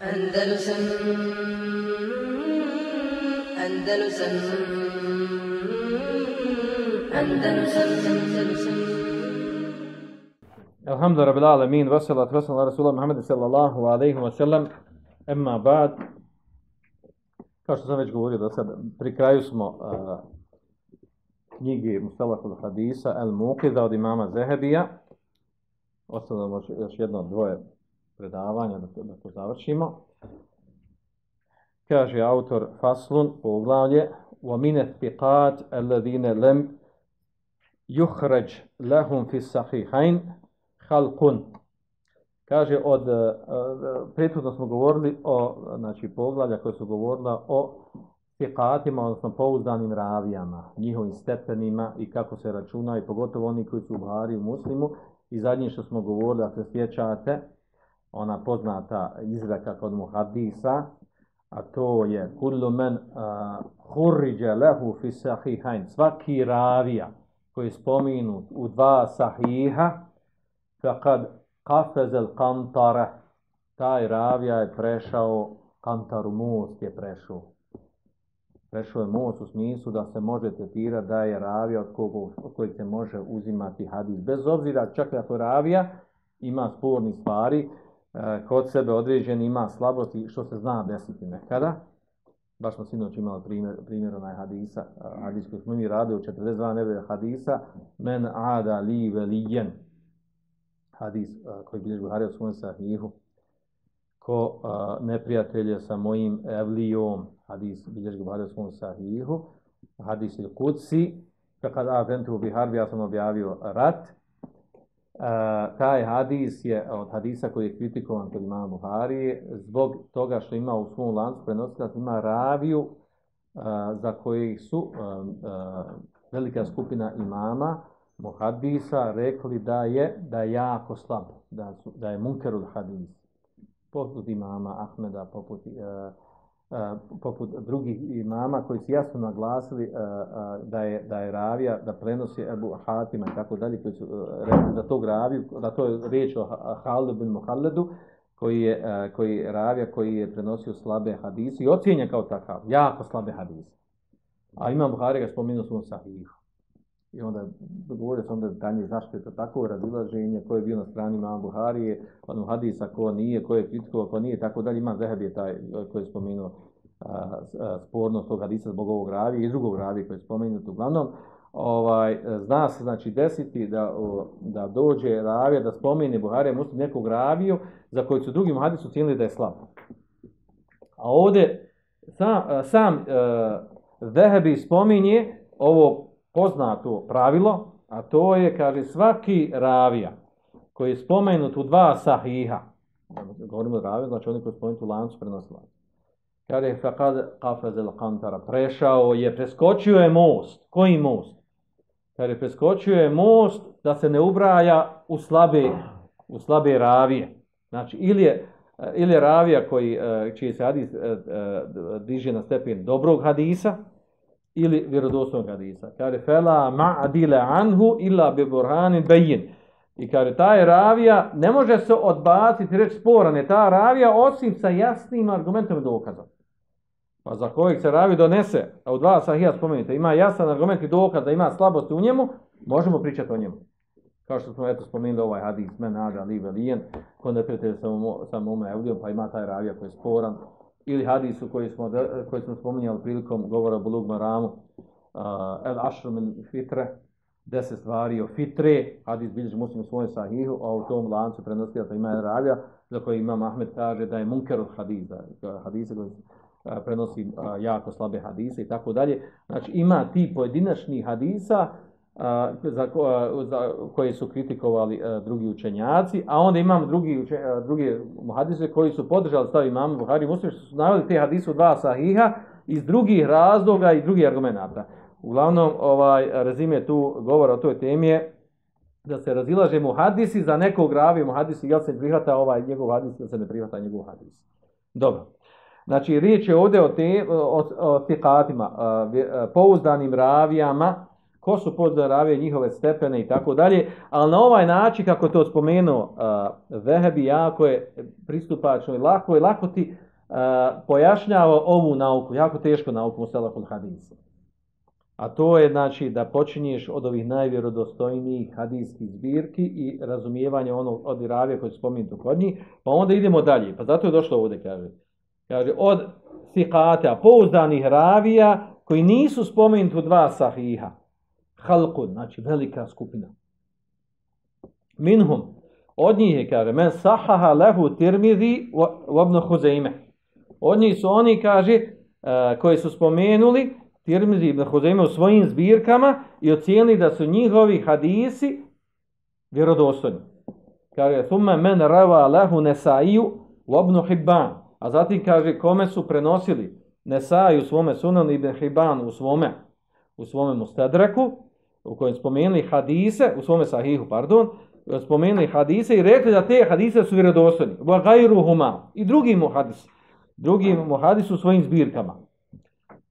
Andalusam Andalusam Andalusam Andalusam Alhamdu rabbil alamin, wassalatu wassalamu ala rasulullah Muhammad sallallahu alaihi wa sallam, emma ba'd. Kao što sam već govorio do sada, pri kraju smo uh, knjige Mustalahul Hadisa, El Muqida od imama Zehebija. Ostalo još jedno dvoje predavanja da to, da to završimo. Kaže autor Faslun, poglavlje, وَمِنَ الثِّقَاتِ الَّذِينَ لَمْ يُخْرَجْ لَهُمْ فِي السَّحِحَيْنِ halkun. Kaže, od, uh, prethodno smo govorili o, znači, poglavlja koje su govorila o fiqatima, odnosno pouzdanim ravijama, njihovim stepenima i kako se računaju, pogotovo oni koji su u Buhari u Muslimu. I zadnje što smo govorili, ako se sjećate, ona poznata izreka kod muhadisa, a to je kullu men hurriđe lehu fi sahihain. Svaki ravija koji je spominut u dva sahiha, Fakad kafezel kantara, taj ravija je prešao, kantaru most je prešao. Prešao je most u smislu da se može tretirati da je ravija od, kogo, od kojeg se može uzimati hadis. Bez obzira čak ako ravija ima sporni stvari, kod sebe određen ima slabosti što se zna desiti nekada. Baš smo sinoć imali primjer, primjer onaj hadisa, hadis koji smo mi radili u 42 nebe hadisa, men ada li velijen, hadis a, koji bilježi Buhari u svom sahihu, ko neprijatelje sa mojim evlijom, hadis bilježi Buhari u svom sahihu, hadis il kudsi, kad azentu u Biharbi, ja sam objavio rat, taj hadis je od hadisa koji je kritikovan kod imama Buhari, zbog toga što ima u svom lancu prenosila, ima raviju za kojih su velika skupina imama, muhadisa rekli da je da je jako slab, da, su, da je munkerul hadis. Poput imama Ahmeda, poput, poput drugih imama koji su jasno naglasili da, je, da je ravija, da prenosi Ebu Hatima i tako dalje, koji su uh, rekli za tog raviju, da to je riječ o Halidu bin Muhalledu, koji je, uh, koji je ravija, koji je prenosio slabe hadise i ocjenja kao takav, jako slabe hadise. A imam Buhari ga spomenuo svom sahihu. I onda govorio se onda danje zašto je to tako razilaženje, ko je bio na strani imam Buharije, ono hadisa, ko nije, ko je kritikovao, ko nije, tako dalje. Imam Zeheb je taj koji je spomenuo a, a, spornost tog hadisa zbog ovog ravi i drugog ravi koji je spomenut uglavnom. Ovaj, zna se znači desiti da, o, da dođe ravija da spomene Buharije muslim nekog raviju za koji su drugim hadisu cijenili da je slab. A ovdje sam, sam uh, Zehebi spominje ovo poznato pravilo, a to je, kaže, svaki ravija koji je spomenut u dva sahiha, govorimo o raviju, znači oni koji je spomenut u lancu prenosila. Kaže, faqad qafazel kantara, prešao je, preskočio je most. Koji most? Kaže, preskočio je most da se ne ubraja u slabe, u slabe ravije. Znači, ili je, ili je ravija koji, eh, čiji se hadis eh, eh, diže na stepen dobrog hadisa, ili vjerodostojnog hadisa. Kaže fela ma'dila anhu illa bi burhanin bayin. I kaže taj ravija ne može se odbaciti reći sporan je ta ravija osim sa jasnim argumentom i dokazom. Pa za kojeg se ravi donese, a u dva sahija spomenite, ima jasan argument i dokaz da ima slabosti u njemu, možemo pričati o njemu. Kao što smo eto spomenuli ovaj hadis, men nada li velijen, kod ne prijatelj sa, sa mome evlijom, pa ima taj ravija koji je sporan, ili hadisu koji smo, koji smo spominjali prilikom govora o Bulug Maramu, uh, El Ašrum il Fitre, deset stvari o Fitre, hadis bilježi muslim u svojom sahihu, a u tom lancu prenosi da ima ravija, za koji imam Ahmed kaže da je munker od hadisa, hadise koji prenosi jako slabe hadise i tako dalje. Znači ima ti pojedinačni hadisa, za, za koje su kritikovali drugi učenjaci, a onda imamo drugi, uče, drugi hadise koji su podržali stav imama Buhari Muslim, što su naveli te hadise dva sahiha iz drugih razloga i drugih argumenta. Uglavnom, ovaj, rezime tu govora o toj temi je da se razilaže mu hadisi za nekog ravi mu hadisi, jel se prihvata ovaj njegov hadis, jel se ne prihvata njegov hadis. Dobro. Znači, riječ je ovdje o, te, o, o tikatima, pouzdanim ravijama, ko su poznali ravije, njihove stepene i tako dalje, ali na ovaj način, kako je to spomenuo Vehebi, jako je pristupačno i lako i lako ti uh, pojašnjava ovu nauku, jako tešku nauku Muselahul Hadisa. A to je znači da počinješ od ovih najvjerodostojnijih hadijskih zbirki i razumijevanja onog od ravije koji su spomenuti kod njih, pa onda idemo dalje. Pa zato je došlo ovdje, kaže. Kaže, od sikata, pouzdanih ravija koji nisu spomenuti u dva sahiha. Halkun, znači velika skupina. Minhum, od njih je, kaže, men sahaha lehu tirmidhi vobnu huzeime. Od njih su oni, kaže, uh, koji su spomenuli Tirmizi ibn Huzeime u svojim zbirkama i ocijenili da su njihovi hadisi vjerodostojni. Kaže, thumme men rava lehu nesaiju vobnu hibban. A zatim kaže, kome su prenosili Nesai u svome sunan ibn Hibban u svome, u svome mustadreku, u kojem spomenuli hadise, u svome sahihu, pardon, spomenuli hadise i rekli da te hadise su vjerodostojni. Gajruhuma. I drugi muhadis. Drugi muhadis u svojim zbirkama.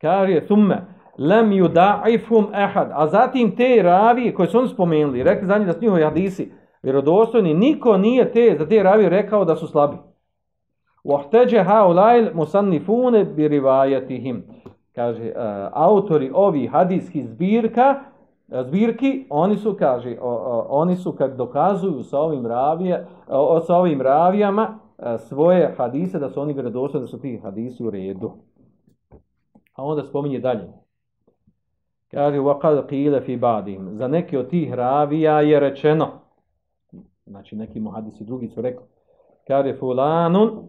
Kaže, thumme, lem yuda'ifhum ahad. A zatim te ravije koje su oni spomenuli, rekli za njih da su njihovi hadisi vjerodostojni, niko nije te, za te ravije rekao da su slabi. Wahteđe haulajl musannifune bi rivajatihim. Kaže, uh, autori ovih hadijskih zbirka, zbirki, oni su, kaže, uh, uh, oni su kad dokazuju sa ovim, ravije, uh, sa ovim ravijama uh, svoje hadise, da su oni vjerodostojni, da su ti hadisi u redu. A onda spominje dalje. Kaže, وَقَدْ قِيلَ فِي بَعْدِهِمْ Za neki od tih ravija je rečeno, znači neki muhadisi drugi su rekli, kaže, fulanun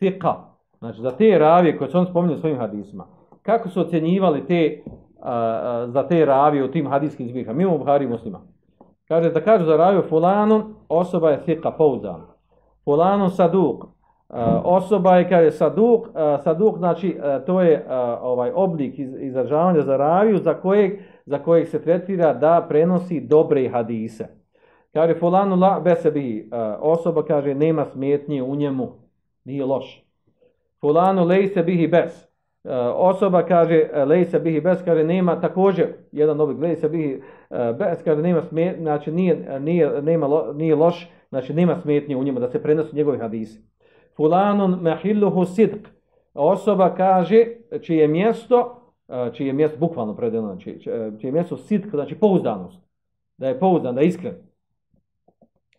fiqa. Znači, za te ravije koje su on spominjali svojim hadisima, kako su ocjenjivali te, a, a, za te ravije u tim hadijskim zbirkama, mimo Buhari muslima. Kaže, da kažu za raviju fulanun, osoba je fiqa, pouzdan. Fulanun saduk, osoba je, kaže, saduk, saduk, znači, to je ovaj oblik iz, izražavanja za raviju za kojeg, za kojeg se tretira da prenosi dobre hadise. Kaže, fulanu la besebi, osoba, kaže, nema smetnje u njemu, nije loš. Fulanu lejse bihi bes. Uh, osoba kaže lejse bihi bes, kaže nema također jedan oblik lejse bihi uh, bes, kaže nema smetnje, znači nije, nije, nema nije loš, znači nema smetnje u njemu da se prenosi njegovi hadisi. Fulanun mehilluhu sidq. Osoba kaže čije mjesto, čije mjesto bukvalno predano, znači čije mjesto sidq, znači pouzdanost. Da je pouzdan, da je iskren.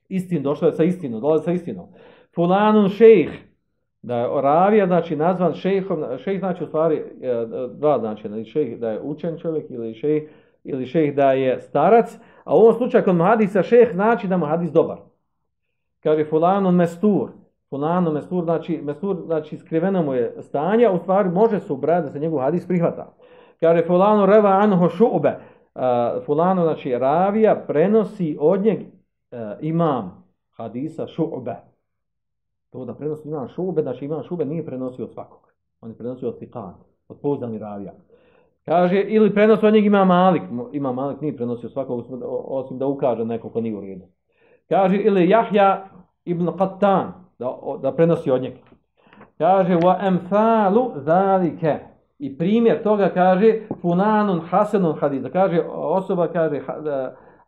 Istin došao je sa istinom, dolazi sa istinom. Fulanun šejh, da je ravija, znači nazvan šejhom, šejh znači u stvari e, dva znači, šejh da je učen čovjek ili šejh, ili šejh da je starac, a u ovom slučaju kod hadisa šejh znači da mu hadis dobar. Kaže fulanun mestur, fulanun mestur, znači, mestur, znači skriveno mu je stanje, u stvari može se ubrati da se njegov hadis prihvata. Kaže fulanu reva anho šube, fulanu, znači ravija prenosi od njeg uh, imam hadisa šube. To da prenosi imam šube, znači imam šube nije prenosio od svakog. On je prenosio od fiqan, od pouzdani ravija. Kaže, ili prenosi od njeg ima malik, ima malik nije prenosio svakog, osim da ukaže neko ko nije u redu. Kaže, ili Jahja ibn Qattan, da, da prenosi od njega. Kaže, wa emfalu zalike. I primjer toga kaže, funanun hasenun hadis. Kaže, osoba kaže,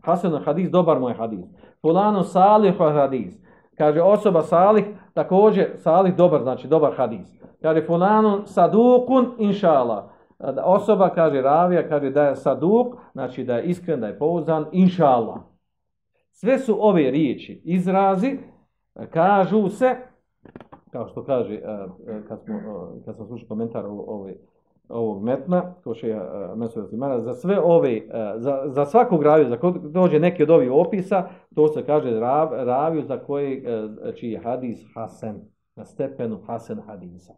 hasenun hadis, dobar moj hadis. Fulanun salihu hadis. Kaže, osoba salih, također salih dobar, znači dobar hadis. Kaže, fulanun sadukun, inša Allah. Osoba, kaže, ravija, kaže da je saduk, znači da je iskren, da je pouzan, inša Allah. Sve su ove riječi, izrazi, kažu se, kao što kaže, e, e, kad smo, e, kad smo slušali komentar ove, ovog metna, ko še je meso za sve ove, za, za svakog za kod dođe neki od ovih opisa, to se kaže rav, raviju za koji, čiji je hadis hasen, na stepenu hasen hadisa.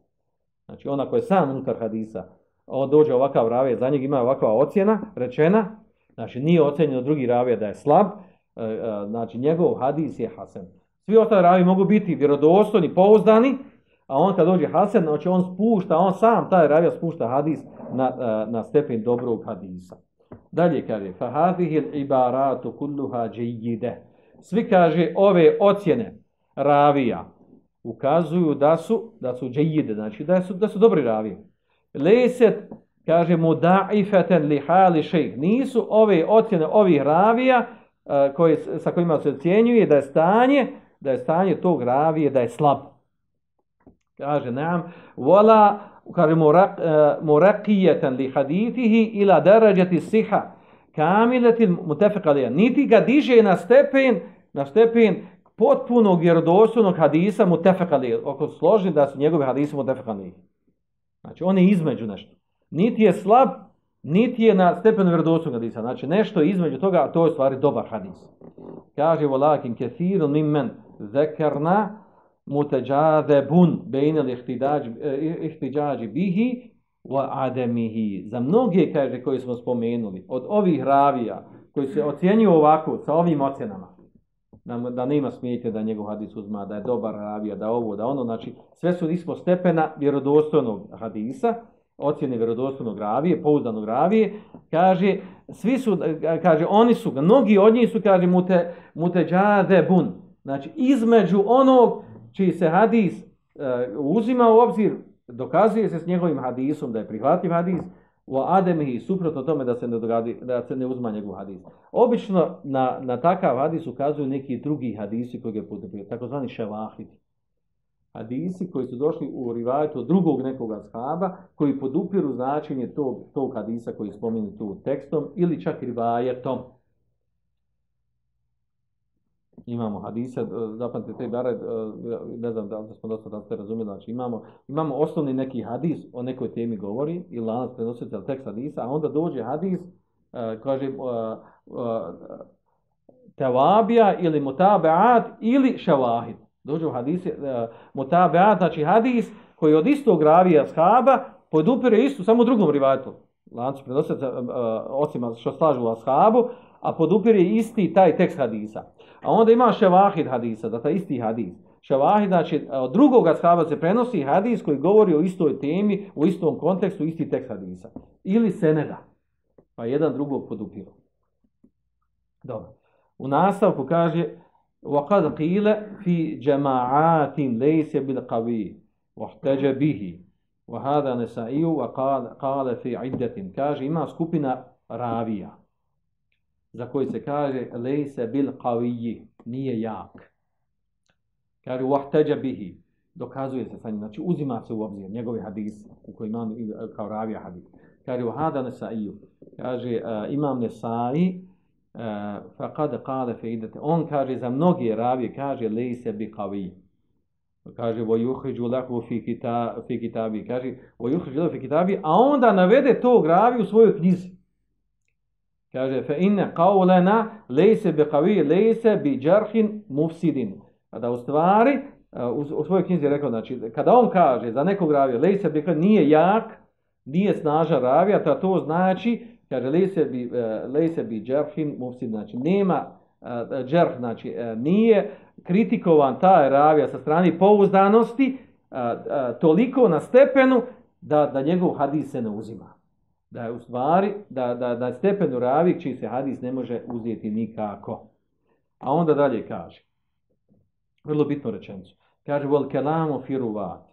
Znači ona koja je sam unutar hadisa, on dođe ovakav ravije, za njeg ima ovakva ocjena, rečena, znači nije ocjenjeno drugi ravije da je slab, znači njegov hadis je hasen. Svi ostali ravi mogu biti vjerodostojni, pouzdani, a on kad dođe Hasan, znači on spušta, on sam, taj ravija spušta hadis na, na stepen dobrog hadisa. Dalje kaže, fa hadihil ibaratu kulluha džijide. Svi kaže, ove ocjene ravija ukazuju da su, da su džijide, znači da su, da su dobri ravije. Leset kaže mu da'ifeten li hali šejh. Nisu ove ocjene ovih ravija e, koje, sa kojima se ocjenjuje da je stanje, da je stanje tog ravije da je slab. Kaže nam, vola, kaže murakijeten li hadithihi ila darađati siha kamiletin mutefekalija. Niti ga diže na stepen, na stepen potpunog vjerodostojnog hadisa mutefekalija. Oko složni da su njegove hadise mutefekalije. Znači on je između nešto. Niti je slab, niti je na stepenu vjerodostojnog hadisa. Znači nešto između toga, a to je stvari dobar hadis. Kaže volakin kethiru mimmen zekerna muteđadebun bejnel ihtiđađi bihi wa ademihi. Za mnoge, kaže, koji smo spomenuli, od ovih ravija, koji se ocjenjuju ovako, sa ovim ocjenama, da, da nema smijete da njegov hadis uzma, da je dobar ravija, da ovo, da ono, znači, sve su ispod stepena vjerodostojnog hadisa, ocjene vjerodostojnog ravije, pouzdanog ravije, kaže, svi su, kaže, oni su, mnogi od njih su, kaže, mute, muteđade bun, znači, između onog čiji se hadis uh, uzima u obzir, dokazuje se s njegovim hadisom da je prihvatljiv hadis, u ademihi suprotno tome da se ne, dogadi, da se ne uzma njegov hadis. Obično na, na takav hadis ukazuju neki drugi hadisi koji ga potrebuje, takozvani ševahid. Hadisi koji su došli u rivajetu drugog nekoga shaba, koji podupiru značenje tog, tog hadisa koji spominu tu tekstom ili čak rivajetom imamo hadise, zapamtite te bare, ne znam da smo dosta da ste razumjeli, znači imamo, imamo osnovni neki hadis o nekoj temi govori, ili lanac prenositelj tekst hadisa, a onda dođe hadis, kaže, tevabija ili mutabeat ili šavahid. Dođe u hadise, mutabeat, znači hadis koji od istog ravija shaba podupire istu, samo drugom rivajtu. Lanci prenositelj, ocima što slažu u ashabu, a podupire isti taj tekst hadisa. A onda ima ševahid hadisa, da taj isti hadis. Ševahid, znači od drugog ashaba se prenosi hadis koji govori o istoj temi, u istom kontekstu, isti tekst hadisa. Ili seneda. Pa jedan drugog podupiru. Dobro. U nastavku kaže وَقَدْ قِيلَ فِي جَمَاعَاتٍ لَيْسَ بِالْقَوِي وَحْتَجَ بِهِ وَهَذَا نَسَائِيُ وَقَالَ فِي عِدَّةٍ Kaže, ima skupina ravija za koji se kaže lejse bil qaviji, nije jak. Kaže wahtaja bihi, dokazuje se sa njim, znači uzima se u obzir njegove hadise u kojima on kao ravija hadis. Kaže u hada nesa'iju, kaže imam nesa'i, uh, faqad qala feidete, on kaže za mnoge ravije, kaže lejse bi qaviji. Kaže vo yuhriju lahu fi kita fi kitabi, kaže vo lahu fi kitabi, a onda navede tog raviju u svojoj knjizi. Kaže, fe inne qaulena lejse bi qavi, lejse bi džarhin mufsidin. Da u stvari, u, u svojoj knjizi je rekao, znači, kada on kaže za nekog ravija, lejse bi nije jak, nije snažan ravija, to, to znači, kaže, lejse bi, lejse bi džarhin mufsidin, znači, nema džarh, znači, nije kritikovan taj ravija sa strani pouzdanosti, toliko na stepenu da, da njegov hadis se ne uzima da je u stvari, da, da, da stepenu ravi čiji se hadis ne može uzeti nikako. A onda dalje kaže, vrlo bitno rečenicu, kaže, vol kelamu firuvat,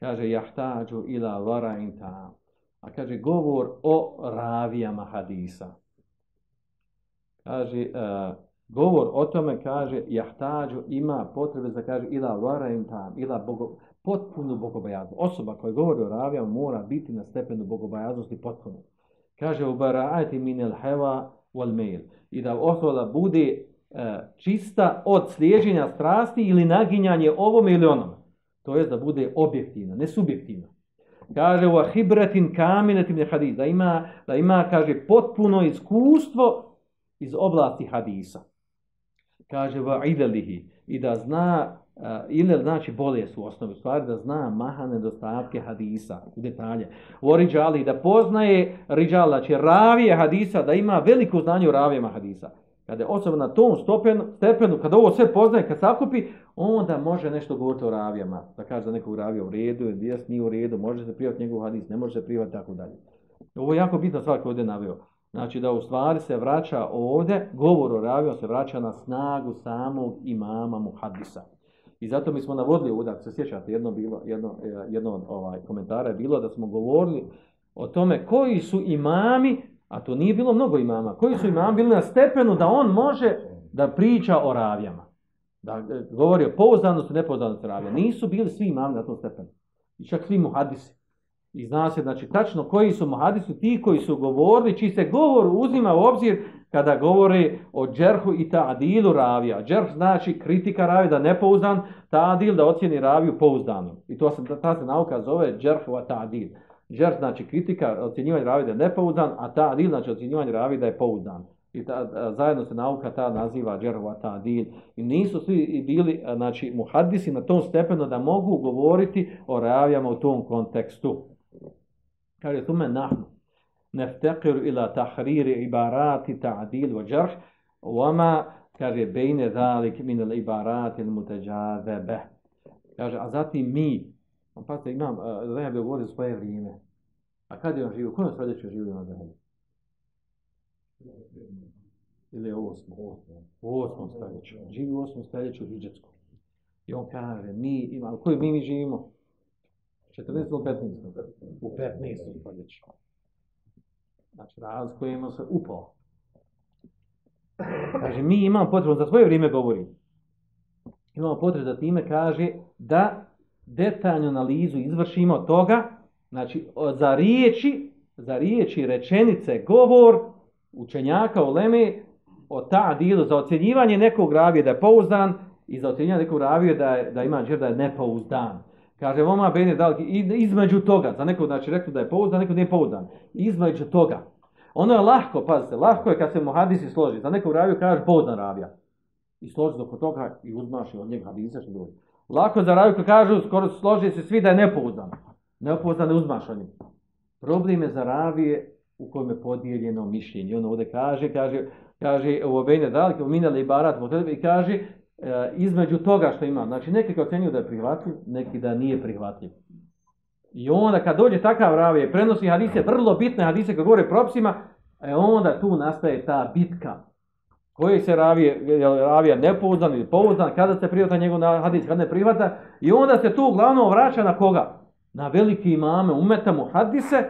kaže, jahtađu ila vara tam, a kaže, govor o ravijama hadisa. Kaže, uh, govor o tome, kaže, jahtađu ima potrebe za, kaže, ila vara tam, ila bogo, potpunu bogobojaznost. Osoba koja govori o ravijama mora biti na stepenu bogobojaznosti potpuno. Kaže u bara'ati minel heva wal mail. I da osoba bude e, čista od slijeđenja strasti ili naginjanje ovome ili onome. To jest da bude objektivna, ne subjektivna. Kaže u ahibratin kaminetim hadis. Da ima, ima, kaže, potpuno iskustvo iz oblasti hadisa. Kaže va idelihi. I da zna Uh, ili znači bolest u osnovi stvari da zna maha nedostatke hadisa u detalje. O riđali da poznaje riđal, znači ravije hadisa, da ima veliko znanje u ravijama hadisa. Kada je osoba na tom stopenu, stepenu, kada ovo sve poznaje, kad sakupi, onda može nešto govoriti o ravijama. Da kaže da nekog ravija u redu, jes nije u redu, može se prihvatiti njegov hadis, ne može se prihvatiti tako dalje. Ovo je jako bitno stvar koju ovdje naveo. Znači da u stvari se vraća ovdje, govor o ravijama se vraća na snagu samog imama muhadisa. I zato mi smo navodili ovdje, ako se sjećate, jedno, bilo, jedno, jedno od ovaj, komentara je bilo da smo govorili o tome koji su imami, a to nije bilo mnogo imama, koji su imami bili na stepenu da on može da priča o ravijama. Da e, govori o pouzdanosti nepouzdanosti ravija. Nisu bili svi imami na tom stepenu. I čak svi muhadisi. I zna se, znači, tačno koji su muhadisi, ti koji su govorili, čiji se govor uzima u obzir kada govori o džerhu i ta'adilu ravija. Džerh znači kritika ravija da nepouzdan, ta'adil da ocjeni raviju pouzdanom. I to se, ta se nauka zove džerhu a ta'adil. Džerh znači kritika, ocjenjivanje ravija da je nepouzdan, a ta'adil znači ocjenjivanje ravija da je pouzdan. I ta, zajedno se nauka ta naziva džerhu a ta'adil. I nisu svi bili, znači, muhadisi na tom stepenu da mogu govoriti o ravijama u tom kontekstu. Kaže, tume nahnu. نفتقر إلى تحرير عبارات تعديل وجرح وما كاري بين ذلك من العبارات المتجاذبة. كاري أزاتي مي أم فاتي إمام ذهب يقول صفايا فيهما أكاد يوم شيء يكون أسرادة شيء يوم ذهب إلي هو اسمه هو اسمه ستاليش جيبي هو اسمه ستاليش وهيجتكو يوم كاري مي إمام كوي مي مي جيمو 14 و 15 و 15 ستاليش Znači, razlikujemo se upao. Kaže, mi imamo potrebu, za svoje vrijeme govorim, imamo potrebu da time kaže da detaljnu analizu izvršimo toga, znači, za riječi, za riječi, rečenice, govor učenjaka u Leme o ta dilu, za ocjenjivanje nekog ravije da je pouzdan i za ocjenjivanje nekog ravije da, je, da ima da je nepouzdan. Kaže, voma bene dalki, i- između toga, za nekog, znači, rekli da je pouzdan, nekog nije pouzdan. Između toga. Ono je lahko, pazite, lahko je kad se muhadisi složi. Za nekog raviju kaže pouzdan ravija. I složi oko toga i uzmaš od njega hadisa što dođe. Lako za raviju kažu, skoro složi se svi da je nepouzdan. Nepouzdan ne uzmaš njega. Problem je za ravije u kojem je podijeljeno mišljenje. Ono ovdje kaže, kaže, kaže u obejne dalike, u minale i barat, i kaže, između toga što ima. Znači, neki ga ocjenjuju da je prihvatljiv, neki da nije prihvatljiv. I onda kad dođe takav ravije, prenosi hadise, vrlo bitne hadise kad govore propisima, e onda tu nastaje ta bitka. Koji se ravije, je ravija nepouzdan ili pouzdan, kada se prihvata njegov hadis, kada ne prihvata. I onda se tu uglavnom vraća na koga? Na veliki imame, umeta mu hadise,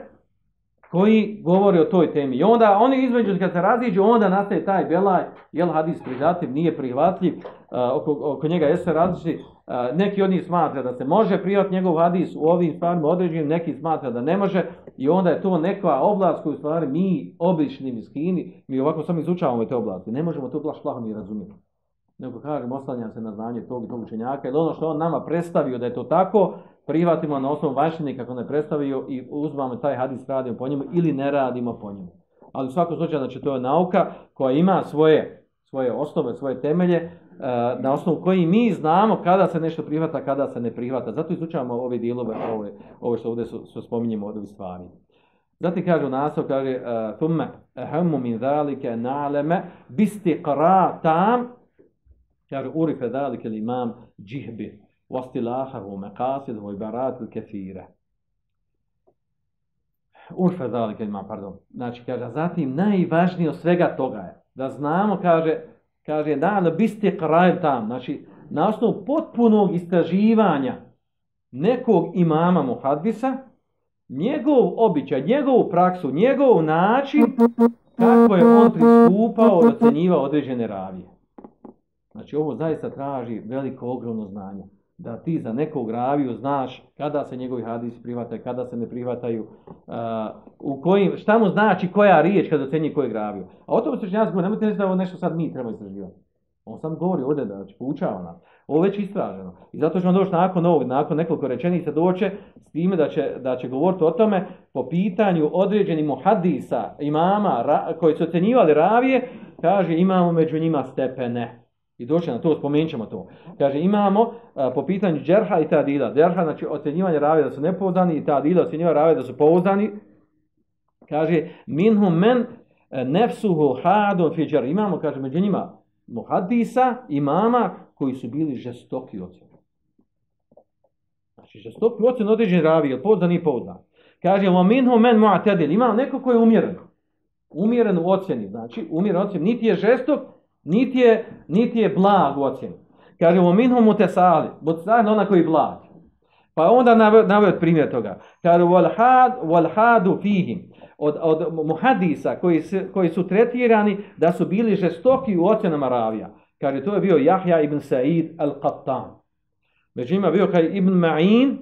koji govori o toj temi. I onda oni između kad se raziđu, onda nastaje taj belaj, jel hadis prihvatljiv, nije prihvatljiv, a, oko, oko njega jeste različiti. A, neki od njih smatra da se može prihvatiti njegov hadis u ovim stvarima određenim, neki smatra da ne može i onda je to neka oblast koju stvari mi, obični miskini, mi ovako samo izučavamo te oblasti, ne možemo to baš plaho ni razumjeti. Nego kažem, oslanjam se na znanje tog i tog učenjaka, ili ono što on nama predstavio da je to tako, privatimo na osnovu vanštine kako ne predstavio i uzmamo taj hadis, radimo po njemu ili ne radimo po njemu. Ali u svakom slučaju, znači to je nauka koja ima svoje, svoje osnove, svoje temelje, e, na osnovu koji mi znamo kada se nešto prihvata, kada se ne prihvata. Zato izučavamo ove dijelove, ove, ove što ovdje su, su spominjemo od ovih stvari. Zatim kaže u naslov, kaže e, thumme ehamu min zalike na'leme bistiqra tam kaže urife zalike l'imam džihbi واصطلاحه مقاصد وعبارات الكثيرة Urfe zalike ima, pardon. Znači, kaže, zatim najvažnije od svega toga je da znamo, kaže, kaže, da li biste kraj tam, znači, na osnovu potpunog istraživanja nekog imama muhadisa, njegov običaj, njegovu praksu, njegov način kako je on pristupao i ocenjivao određene ravije. Znači, ovo zaista traži veliko, ogromno znanje da ti za nekog raviju znaš kada se njegovi hadisi prihvataju, kada se ne prihvataju, uh, u kojim, šta mu znači koja riječ kada ocjenjuje kojeg raviju. A o tome se govori, nemojte misliti da ovo nešto sad mi treba istraživati. On sam govori ovdje da znači, poučava nas. Ovo je već istraženo. I zato ćemo doći nakon ovog, nakon nekoliko rečenica doće s time da će, da će govoriti o tome po pitanju određenih muhadisa, imama ra, koji su ocjenjivali ravije, kaže imamo među njima stepene. I doće na to, spomenut ćemo to. Kaže, imamo a, po pitanju džerha i tadila. Džerha, znači ocjenjivanje ravija da su nepouzdani i tadila ocjenjivanje ravija da su pouzdani. Kaže, minhum men e, nefsuhu hadun fi džer. Imamo, kaže, među njima muhadisa, imama, koji su bili žestoki ocjen. Znači, žestoki ocjen određen ravija, pouzdan i pouzdan. Kaže, wa minhum men mu'tadil. Ima neko koji je umjeren. Umjeren u ocjeni. Znači, umjeren u ocjeni. Niti je žestok, niti je, niti je blag u ocjeni. Kaže, u minhum mutesali, mutesali ona koji je blag. Pa onda naveo, primjer toga. Kaže, wal had, wal hadu fihim. Od, od muhadisa koji, se, koji su tretirani da su bili žestoki u ocjenama ravija. Kaže, to je bio Jahja ibn Sa'id al-Qattan. Među njima bio kao Ibn Ma'in,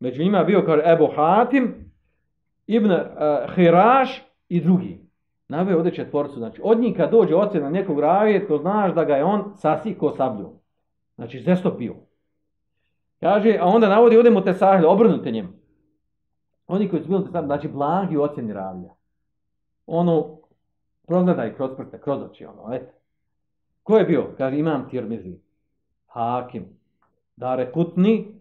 među njima bio kao Ebu Hatim, Ibn uh, Hiraš i drugi. Naveo ovdje četvorcu. Znači, od njih kad dođe ocjena nekog ravije, to znaš da ga je on sasiko sablju. Znači, žestok bio. Kaže, a onda navodi ovdje mu te sahile, obrnute njemu. Oni koji su bili te znači blagi ocjeni ravija. Ono, progledaj kroz prste, kroz oči, ono, eto. Ko je bio? Kaže, imam tirmizi, hakim, dare kutni,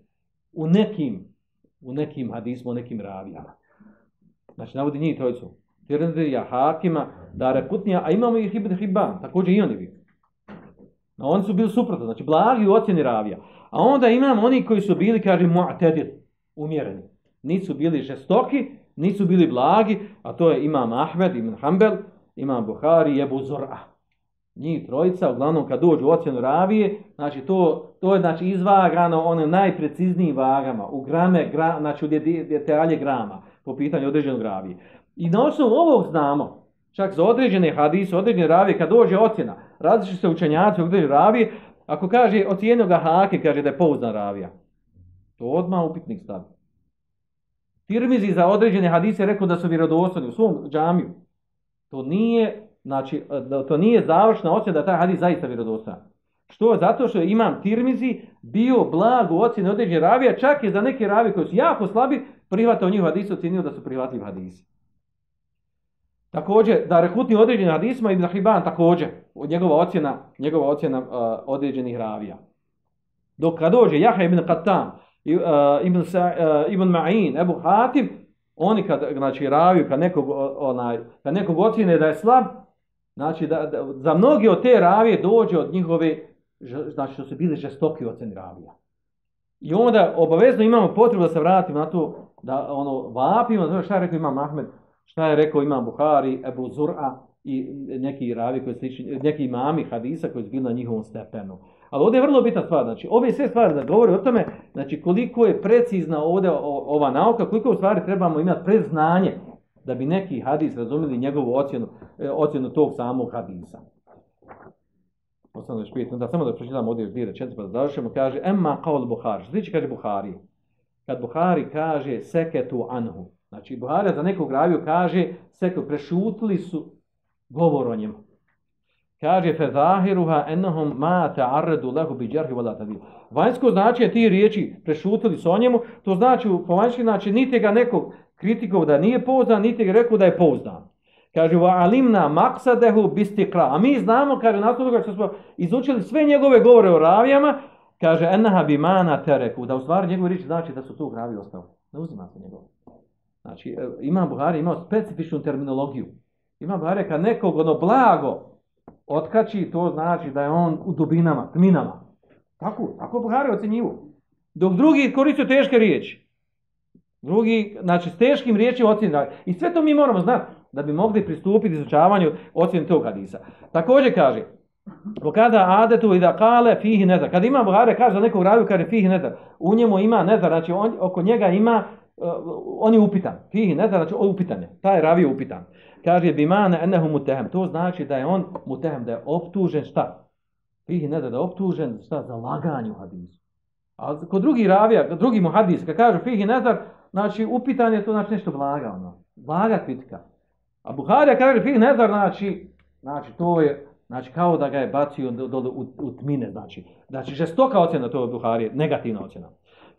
u nekim, u nekim hadismu, u nekim ravijama. Znači, navodi njih trojicu. Tirmizija, hakima, dare kutnija, a imamo i Ibn Hibban, također i oni bili. A oni su bili suprotno, znači blagi u ocjeni ravija. A onda imamo oni koji su bili, kaže, mu'tedil, umjereni. Nisu bili žestoki, nisu bili blagi, a to je imam Ahmed, imam Hanbel, imam Buhari Ebu Zor'a. Njih trojica, uglavnom kad dođu u ocjenu ravije, znači to, to je znači izvagano onim najpreciznijim vagama, u grame, gra, znači u detalje grama, po pitanju određenog ravije. I na osnovu ovog znamo, čak za određene hadise, određene ravije, kad dođe ocjena, različite se učenjaci određene ravije, ako kaže ocijenio ga hake, kaže da je pouzdan ravija. To odmah upitnik stavi. Tirmizi za određene hadise rekao da su vjerodostojni u svom džamiju. To nije, znači, to nije završna ocjena da taj hadis zaista vjerodostojan. Što? Zato što imam Tirmizi bio blag u ocjeni određene ravija, čak i za neke ravije koji su jako slabi, prihvatao njih hadisa, ocjenio da su prihvatljivi hadisi. Također, da rekutni određeni hadisma Ibn Hibban također, njegova ocjena, njegova ocjena uh, određenih ravija. Dok kad dođe Jaha ibn Qattan, uh, ibn, uh, ibn Ma'in, Ebu Hatim, oni kad, znači, raviju, kad nekog, onaj, kad nekog ocjene da je slab, znači, da, da, za mnogi od te ravije dođe od njihove, znači, što su bili žestoki ocjeni ravija. I onda obavezno imamo potrebu da se vratimo na to, da ono, vapimo, znači, šta je rekao imam Ahmed, Šta je rekao imam Buhari, Ebu Zur'a i neki ravi koji slični, neki imami hadisa koji su bili na njihovom stepenu. Ali ovdje je vrlo bitna stvar, znači ove sve stvari da govore o tome, znači koliko je precizna ovdje ova nauka, koliko u stvari trebamo imati predznanje da bi neki hadis razumili njegovu ocjenu, e, ocjenu tog samog hadisa. Ostano još pijet, da samo da pročitam ovdje dvije rečenice pa da završimo, kaže Emma qaul Buhari, što kaže Buhari? Kad Buhari kaže seketu anhu, Znači, Buharija za nekog raviju kaže, seko prešutili su govor o njemu. Kaže, fe zahiruha ennahum ma ta'arredu lehu bi tadil. Vanjsko znači ti riječi prešutili su o njemu, to znači, po vanjski znači, niti ga nekog kritikov da nije pouzdan, niti ga rekao da je pouzdan. Kaže, wa alimna maksadehu bistikra. A mi znamo, kaže, na toga što smo izučili sve njegove govore o ravijama, kaže, ennaha bi mana tereku, da u stvari njegove riječi znači da su tu ravi ostali. Ne uzima se njegove. Znači, e, ima Buhari imao specifičnu terminologiju. Ima Buhari kad nekog ono blago otkači, to znači da je on u dubinama, tminama. Tako, tako Buhari ocjenjivo. Dok drugi koristio teške riječi. Drugi, znači, s teškim riječima ocjenjaju. I sve to mi moramo znati da bi mogli pristupiti izučavanju ocjeni tog hadisa. Također kaže, kada adetu i da kale fihi nezar. Kad ima Buhari, kaže za nekog raviju, kaže fihi nezar. U njemu ima nezar, znači on, oko njega ima on je upitan. Fihi ne znači on upitan je. Taj ravi je upitan. Kaže bi mane enehu mutehem. To znači da je on mutehem, da je optužen šta? Fihi ne da je optužen šta za laganje u hadisu. A kod drugi ravija, kod drugi mu hadis, kad kaže fihi nezar, znači upitan je to znači nešto blaga. Ono. Blaga kritika. A Buharija kaže fihi nezar, znači, znači to je Znači kao da ga je bacio dole u, u tmine, znači. Znači žestoka ocjena to je Buharije, negativna ocjena.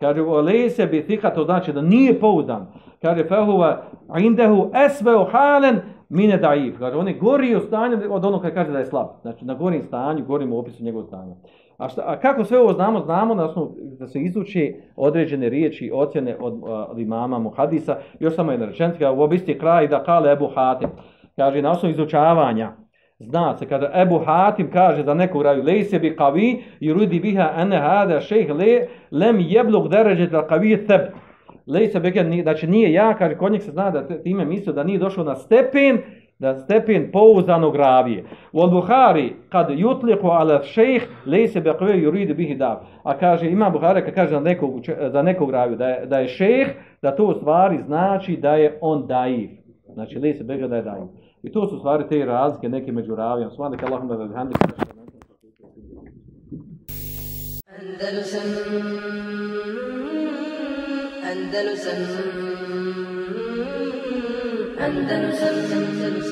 Kaže, lejse bi thika, to znači da nije pouzdan. Kaže, fehuva indehu esveo halen mine daif. Kaže, on je gori u stanju od onog kada kaže da je slab. Znači, na gorim stanju, gorim u opisu njegovog stanja. A, šta, a kako sve ovo znamo? Znamo na osnovu da se izuči određene riječi, ocjene od, od imama Muhadisa. Još samo jedna rečenica, u obisti kraj da kale Ebu Hatim. Kaže, na osnovu izučavanja, Zna se, kada Ebu Hatim kaže za nekog raju, lej se bi kavi, i rudi biha ene hada šejh le, lem jeblog deređet al kavi teb. Lej se bi, znači nije ja, kaže, kod njeg se zna da time mislio da nije došao na stepen da stepen pouzdanog ravije. U Buhari, kad jutliku ala šejh, lejse beqve yuridu bihi dav. A kaže, ima Buhari kad kaže za nekog, za nekog raviju, da je, da je šejh, da to u stvari znači da je on daif. Znači, lejse beqve da je daif. I to su stvari te razlike neke među ravijama. Svane ka Allahumma wa bihamdika. Andalusam Andalusam Andalusam Andalusam